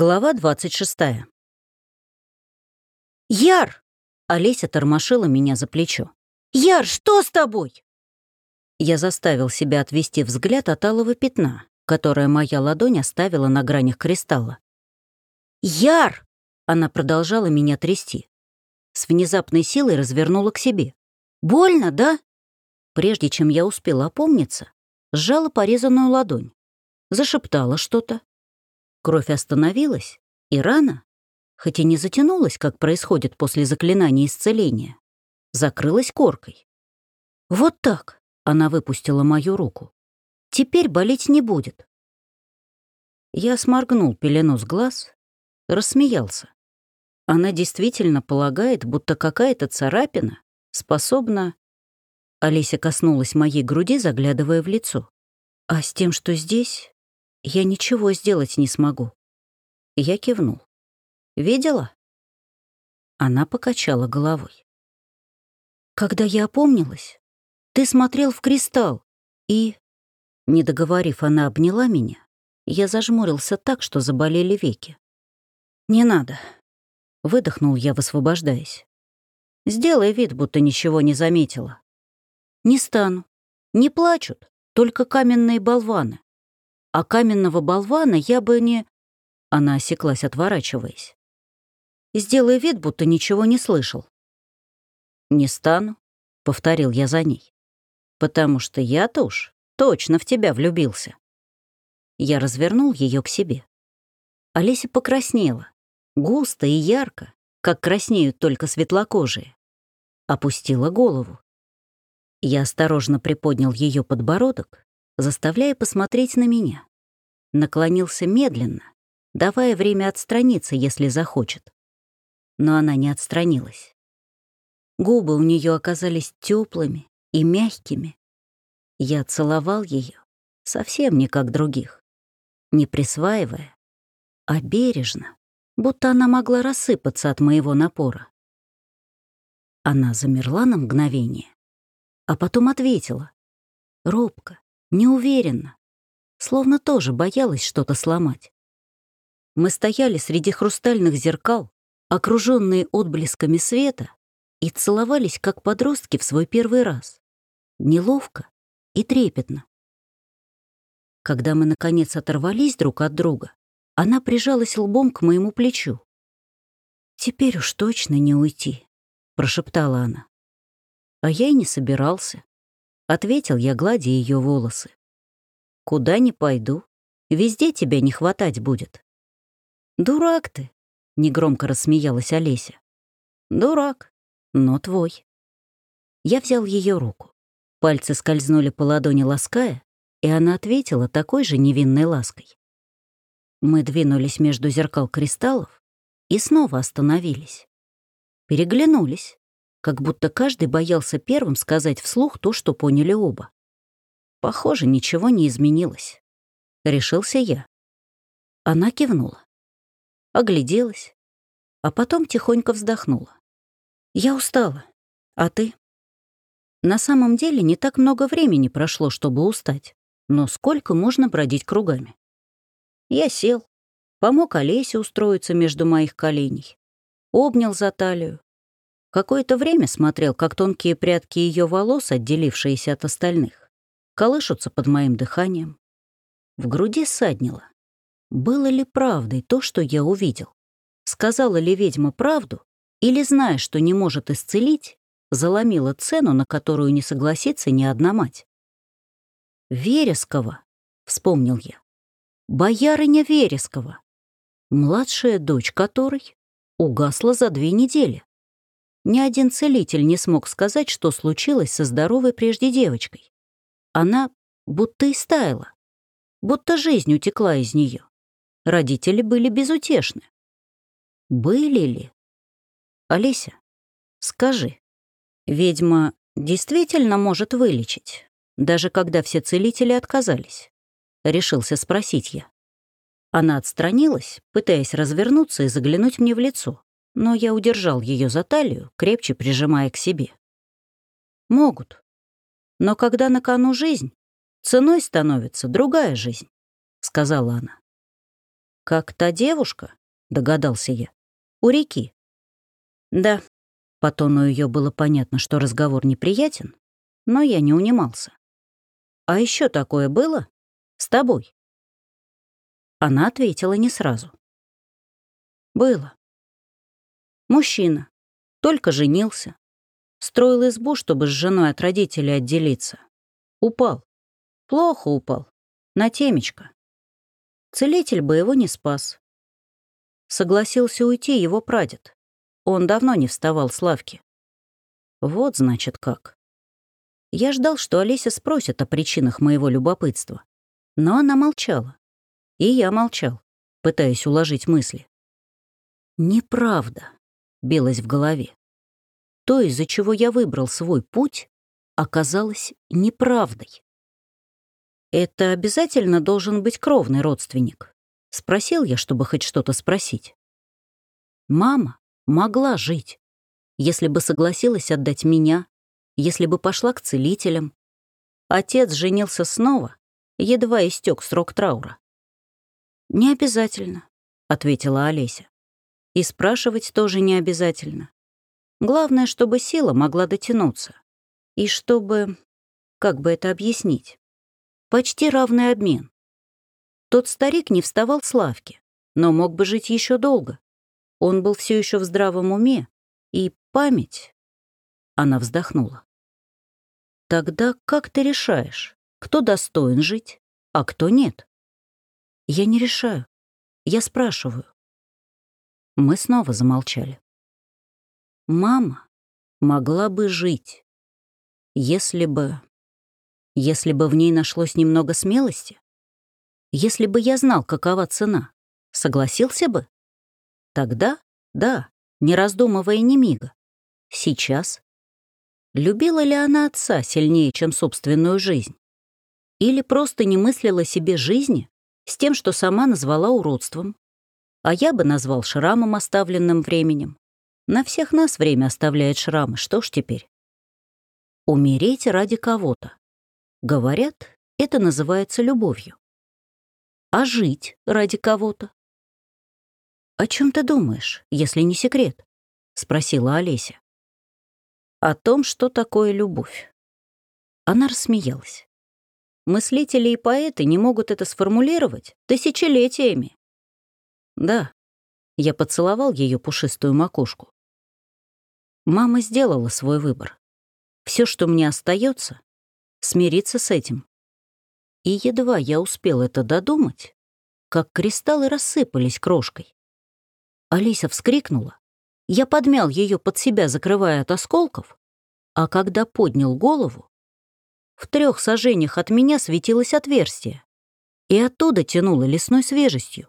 Глава 26. «Яр!» — Олеся тормошила меня за плечо. «Яр, что с тобой?» Я заставил себя отвести взгляд от алого пятна, которое моя ладонь оставила на гранях кристалла. «Яр!» — она продолжала меня трясти. С внезапной силой развернула к себе. «Больно, да?» Прежде чем я успела опомниться, сжала порезанную ладонь. Зашептала что-то, Кровь остановилась, и рана, хоть и не затянулась, как происходит после заклинания исцеления, закрылась коркой. «Вот так!» — она выпустила мою руку. «Теперь болеть не будет». Я сморгнул пелену с глаз, рассмеялся. Она действительно полагает, будто какая-то царапина способна... Олеся коснулась моей груди, заглядывая в лицо. А с тем, что здесь, я ничего сделать не смогу. Я кивнул. Видела? Она покачала головой. Когда я опомнилась, ты смотрел в кристалл и... Не договорив, она обняла меня. Я зажмурился так, что заболели веки. «Не надо», — выдохнул я, высвобождаясь. «Сделай вид, будто ничего не заметила». «Не стану. Не плачут, только каменные болваны а каменного болвана я бы не...» Она осеклась, отворачиваясь. «Сделай вид, будто ничего не слышал». «Не стану», — повторил я за ней. «Потому что я-то уж точно в тебя влюбился». Я развернул ее к себе. Олеся покраснела, густо и ярко, как краснеют только светлокожие. Опустила голову. Я осторожно приподнял ее подбородок заставляя посмотреть на меня. Наклонился медленно, давая время отстраниться, если захочет. Но она не отстранилась. Губы у нее оказались теплыми и мягкими. Я целовал ее совсем не как других, не присваивая, а бережно, будто она могла рассыпаться от моего напора. Она замерла на мгновение, а потом ответила, робко, неуверенно, словно тоже боялась что-то сломать. Мы стояли среди хрустальных зеркал, окруженные отблесками света, и целовались, как подростки в свой первый раз. Неловко и трепетно. Когда мы, наконец, оторвались друг от друга, она прижалась лбом к моему плечу. «Теперь уж точно не уйти», — прошептала она. А я и не собирался. Ответил я, гладя ее волосы. «Куда не пойду, везде тебя не хватать будет». «Дурак ты!» — негромко рассмеялась Олеся. «Дурак, но твой». Я взял ее руку. Пальцы скользнули по ладони лаская, и она ответила такой же невинной лаской. Мы двинулись между зеркал кристаллов и снова остановились. Переглянулись как будто каждый боялся первым сказать вслух то, что поняли оба. Похоже, ничего не изменилось. Решился я. Она кивнула. Огляделась, а потом тихонько вздохнула. «Я устала. А ты?» На самом деле не так много времени прошло, чтобы устать. Но сколько можно бродить кругами? Я сел, помог Олесе устроиться между моих коленей, обнял за талию, Какое-то время смотрел, как тонкие прядки ее волос, отделившиеся от остальных, колышутся под моим дыханием. В груди саднило. Было ли правдой то, что я увидел? Сказала ли ведьма правду? Или, зная, что не может исцелить, заломила цену, на которую не согласится ни одна мать? «Верескова», — вспомнил я. «Боярыня Верескова, младшая дочь которой угасла за две недели. Ни один целитель не смог сказать, что случилось со здоровой прежде девочкой. Она будто истаяла, будто жизнь утекла из нее. Родители были безутешны. Были ли? Олеся, скажи, ведьма действительно может вылечить, даже когда все целители отказались? Решился спросить я. Она отстранилась, пытаясь развернуться и заглянуть мне в лицо но я удержал ее за талию, крепче прижимая к себе. Могут. Но когда на кону жизнь, ценой становится другая жизнь, сказала она. Как та девушка, догадался я, у реки. Да, по тону ее было понятно, что разговор неприятен, но я не унимался. А еще такое было? С тобой? Она ответила не сразу. Было. Мужчина. Только женился. Строил избу, чтобы с женой от родителей отделиться. Упал. Плохо упал. На темечко. Целитель бы его не спас. Согласился уйти его прадед. Он давно не вставал с лавки. Вот, значит, как. Я ждал, что Олеся спросит о причинах моего любопытства. Но она молчала. И я молчал, пытаясь уложить мысли. «Неправда», — билось в голове. То, из-за чего я выбрал свой путь, оказалось неправдой. «Это обязательно должен быть кровный родственник?» — спросил я, чтобы хоть что-то спросить. Мама могла жить, если бы согласилась отдать меня, если бы пошла к целителям. Отец женился снова, едва истек срок траура. «Не обязательно», — ответила Олеся. «И спрашивать тоже не обязательно. Главное, чтобы сила могла дотянуться. И чтобы... Как бы это объяснить? Почти равный обмен. Тот старик не вставал с лавки, но мог бы жить еще долго. Он был все еще в здравом уме, и память... Она вздохнула. Тогда как ты решаешь, кто достоин жить, а кто нет? Я не решаю. Я спрашиваю. Мы снова замолчали. Мама могла бы жить, если бы... Если бы в ней нашлось немного смелости? Если бы я знал, какова цена, согласился бы? Тогда — да, не раздумывая ни мига. Сейчас? Любила ли она отца сильнее, чем собственную жизнь? Или просто не мыслила себе жизни с тем, что сама назвала уродством? А я бы назвал шрамом, оставленным временем. На всех нас время оставляет шрамы, что ж теперь? Умереть ради кого-то. Говорят, это называется любовью. А жить ради кого-то? «О чем ты думаешь, если не секрет?» — спросила Олеся. «О том, что такое любовь». Она рассмеялась. Мыслители и поэты не могут это сформулировать тысячелетиями. Да, я поцеловал ее пушистую макушку. Мама сделала свой выбор. Все, что мне остается, смириться с этим. И едва я успел это додумать, как кристаллы рассыпались крошкой. Алиса вскрикнула. Я подмял ее под себя, закрывая от осколков, а когда поднял голову, в трех сажениях от меня светилось отверстие, и оттуда тянуло лесной свежестью.